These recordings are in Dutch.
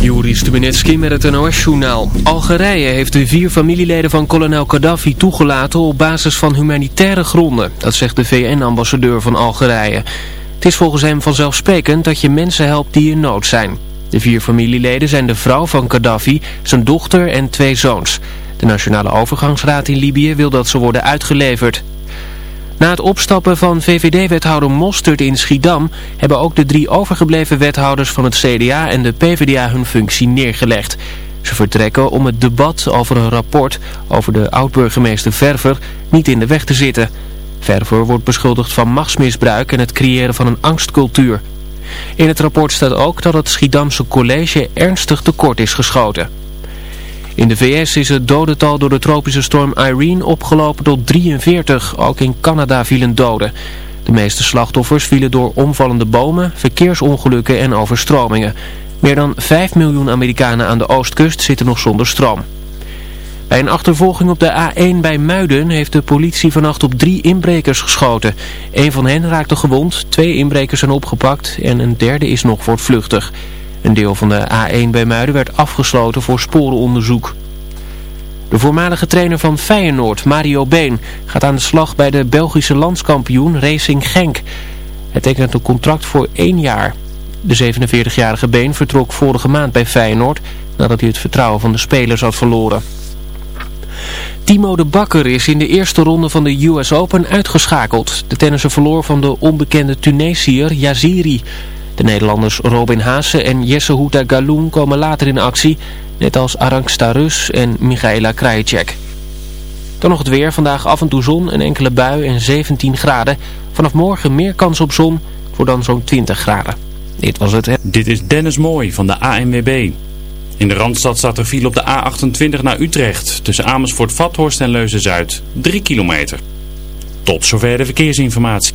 Juri Stubenitski met het NOS-journaal. Algerije heeft de vier familieleden van kolonel Gaddafi toegelaten op basis van humanitaire gronden. Dat zegt de VN-ambassadeur van Algerije. Het is volgens hem vanzelfsprekend dat je mensen helpt die in nood zijn. De vier familieleden zijn de vrouw van Gaddafi, zijn dochter en twee zoons. De Nationale Overgangsraad in Libië wil dat ze worden uitgeleverd. Na het opstappen van VVD-wethouder Mostert in Schiedam hebben ook de drie overgebleven wethouders van het CDA en de PvdA hun functie neergelegd. Ze vertrekken om het debat over een rapport over de oud-burgemeester Verver niet in de weg te zitten. Verver wordt beschuldigd van machtsmisbruik en het creëren van een angstcultuur. In het rapport staat ook dat het Schiedamse college ernstig tekort is geschoten. In de VS is het dodental door de tropische storm Irene opgelopen tot 43. Ook in Canada vielen doden. De meeste slachtoffers vielen door omvallende bomen, verkeersongelukken en overstromingen. Meer dan 5 miljoen Amerikanen aan de oostkust zitten nog zonder stroom. Bij een achtervolging op de A1 bij Muiden heeft de politie vannacht op drie inbrekers geschoten. Een van hen raakte gewond, twee inbrekers zijn opgepakt en een derde is nog voortvluchtig. Een deel van de A1 bij Muiden werd afgesloten voor sporenonderzoek. De voormalige trainer van Feyenoord, Mario Been, gaat aan de slag bij de Belgische landskampioen Racing Genk. Hij tekent een contract voor één jaar. De 47-jarige Been vertrok vorige maand bij Feyenoord nadat hij het vertrouwen van de spelers had verloren. Timo de Bakker is in de eerste ronde van de US Open uitgeschakeld. De tennisser verloor van de onbekende Tunesiër Yaziri. De Nederlanders Robin Haase en Jesse Houta Galoen komen later in actie, net als Arangsta Rus en Michaela Krajicek. Dan nog het weer, vandaag af en toe zon, een enkele bui en 17 graden. Vanaf morgen meer kans op zon, voor dan zo'n 20 graden. Dit was het. Dit is Dennis Mooi van de ANWB. In de Randstad staat er file op de A28 naar Utrecht, tussen Amersfoort, Vathorst en Leuzen-Zuid, 3 kilometer. Tot zover de verkeersinformatie.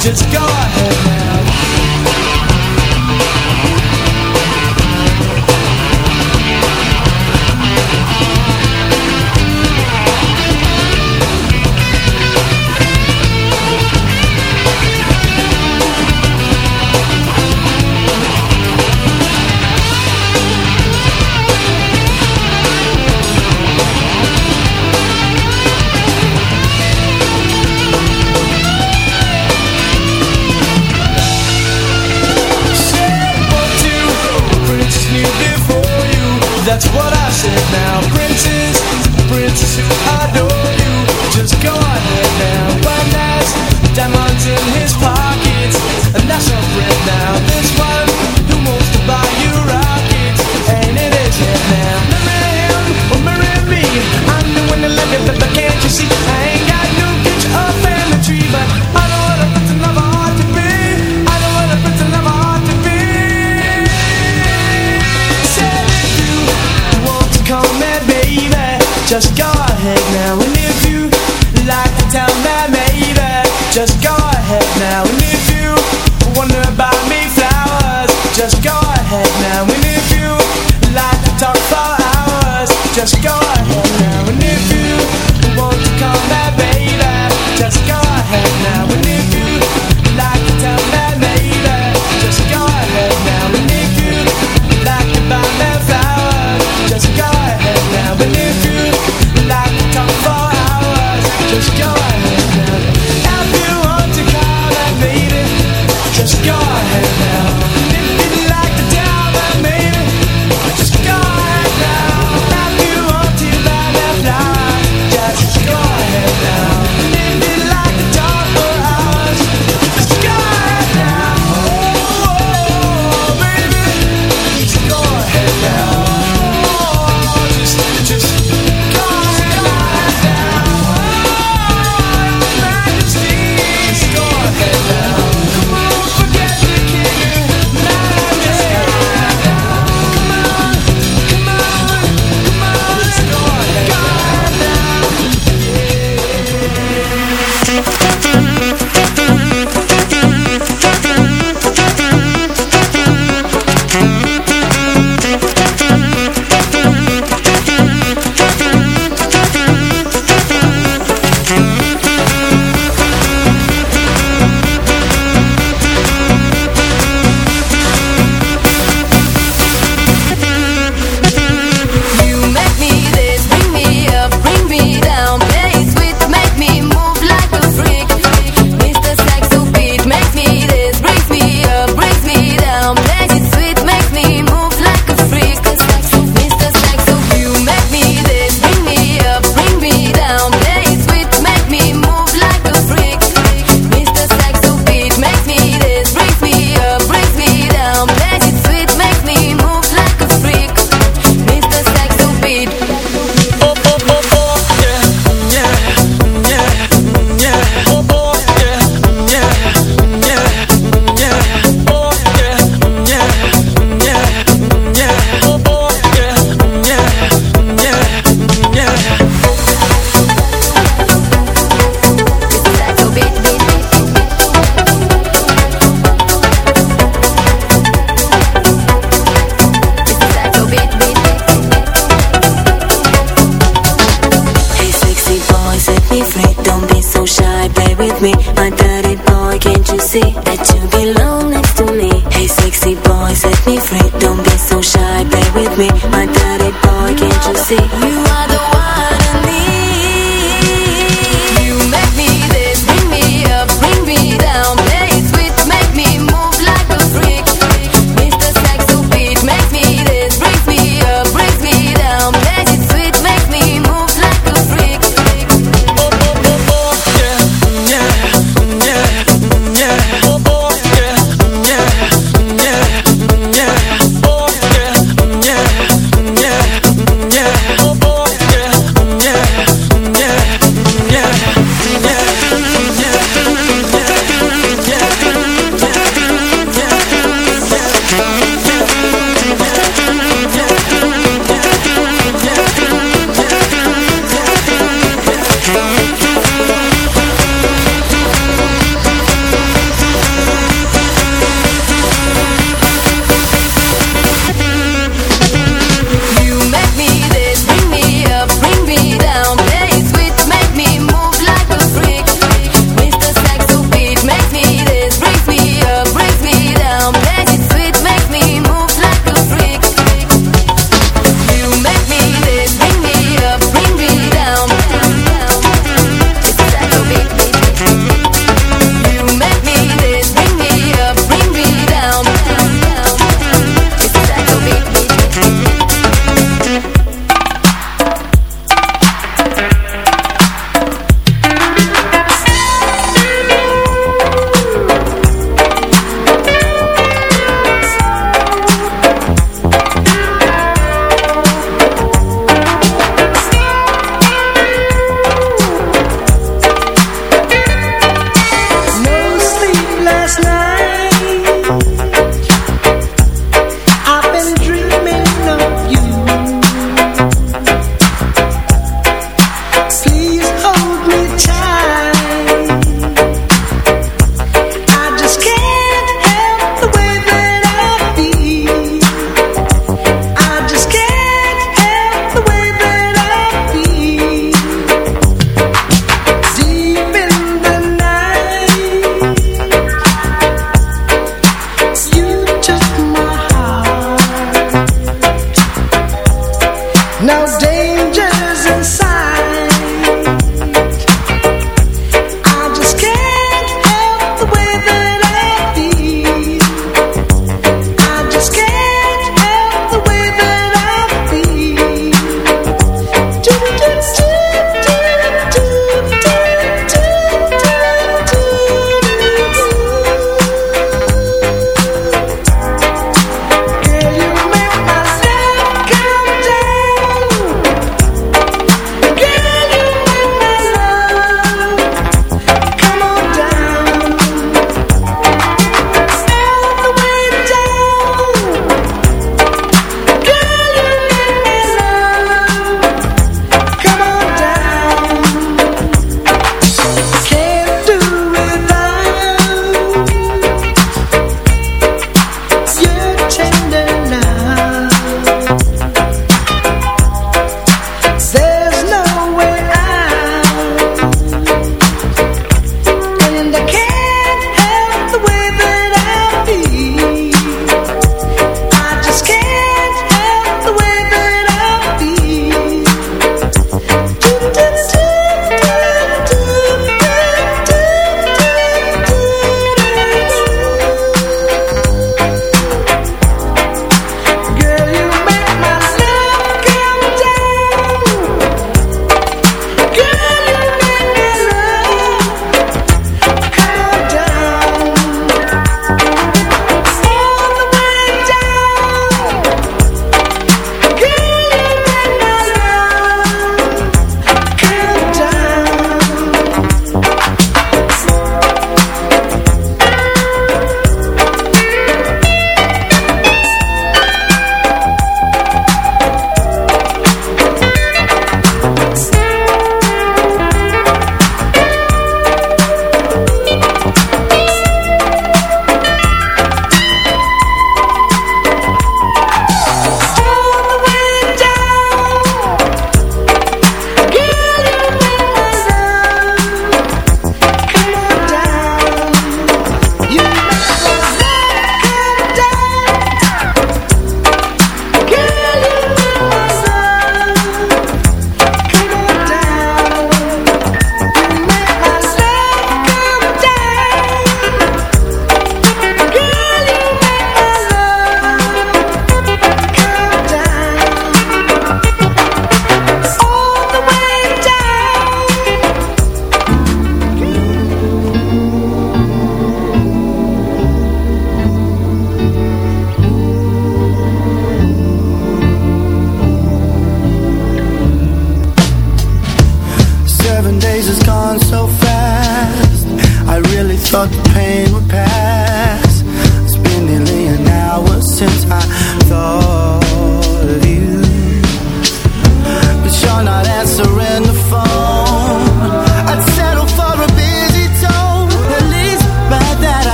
Just go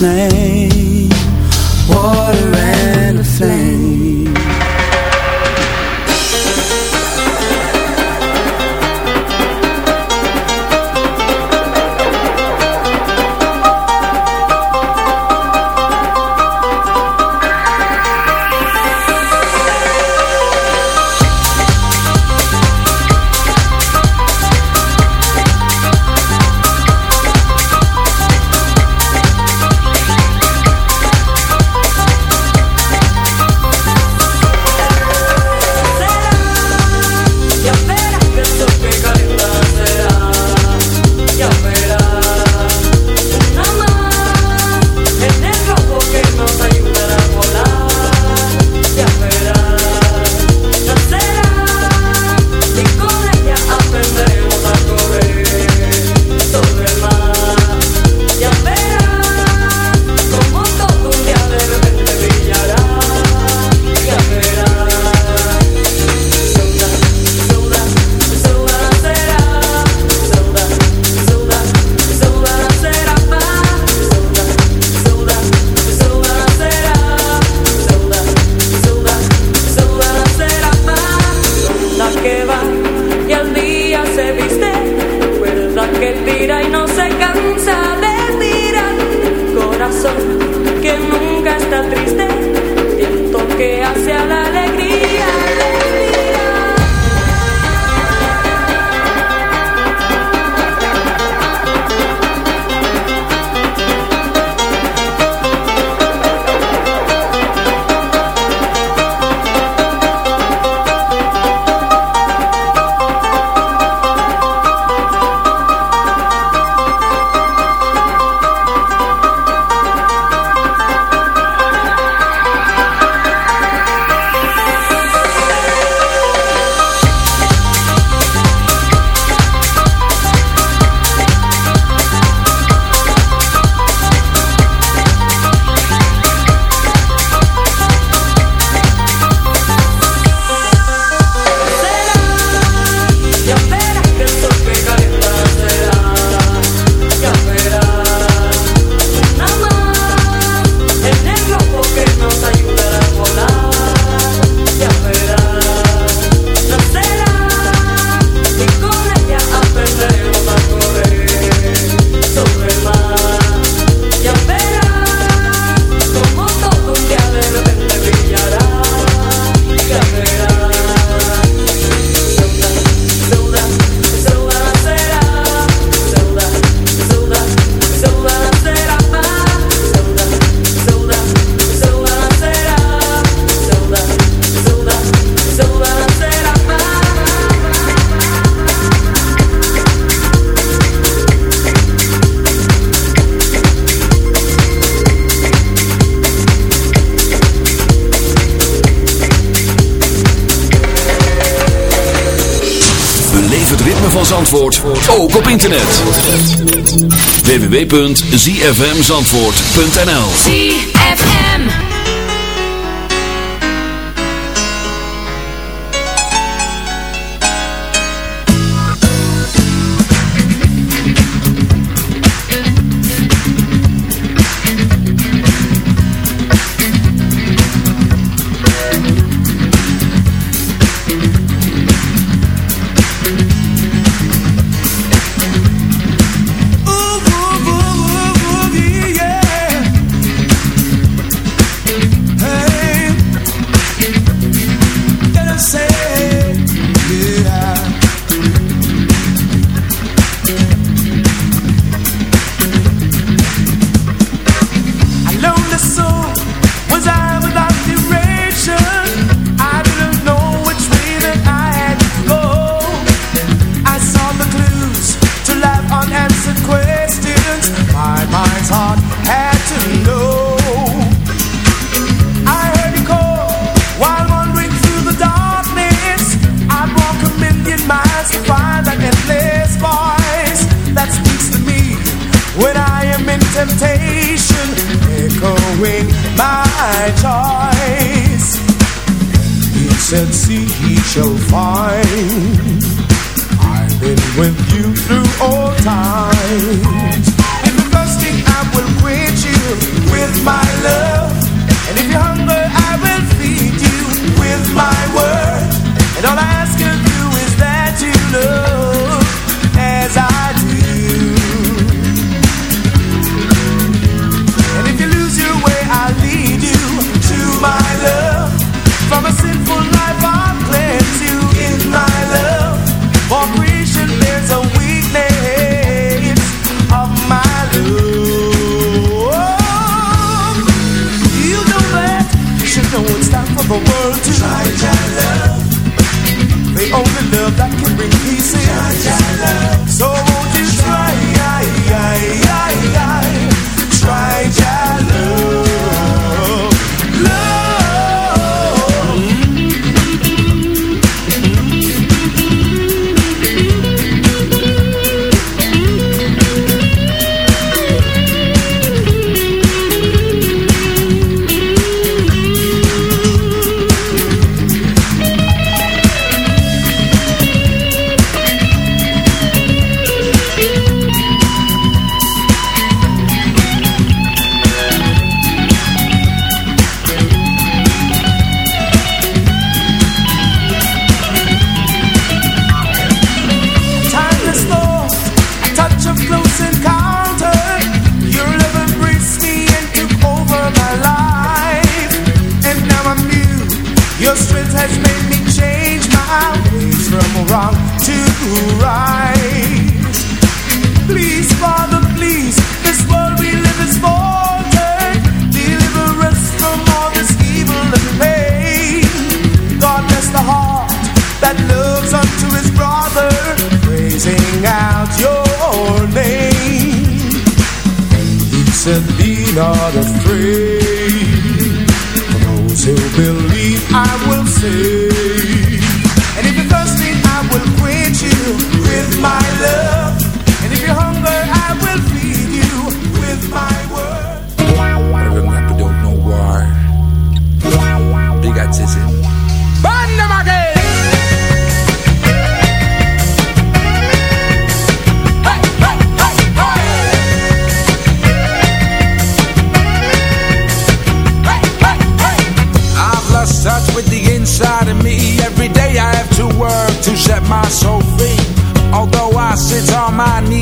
snel. www.zfmzandvoort.nl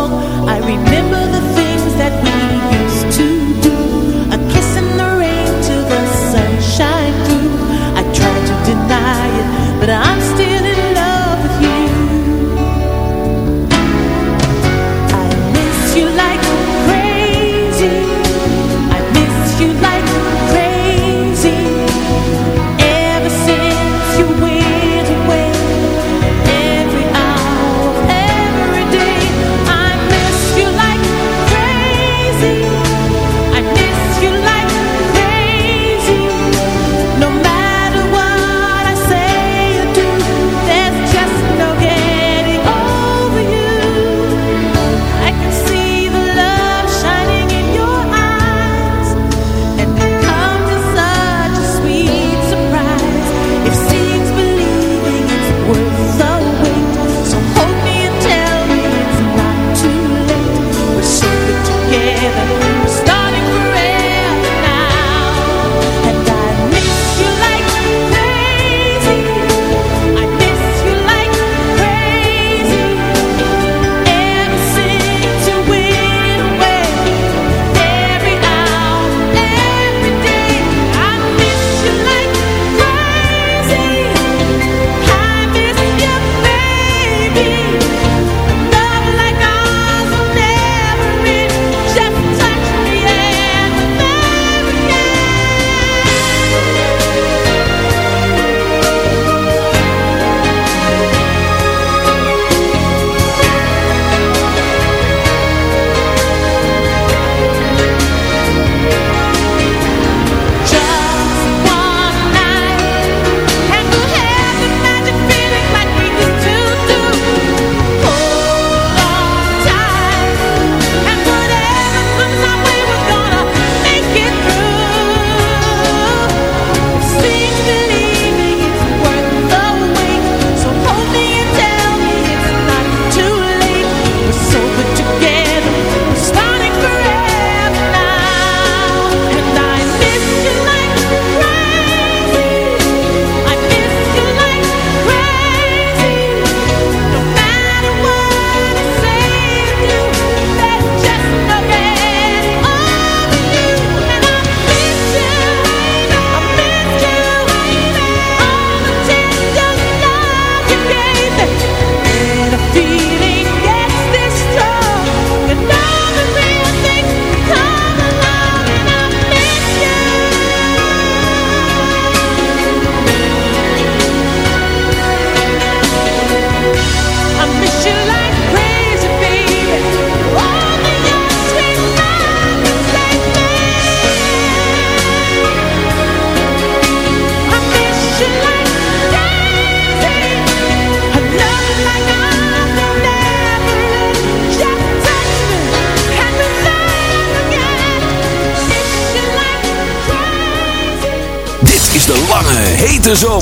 I remember the things that we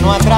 No atrapa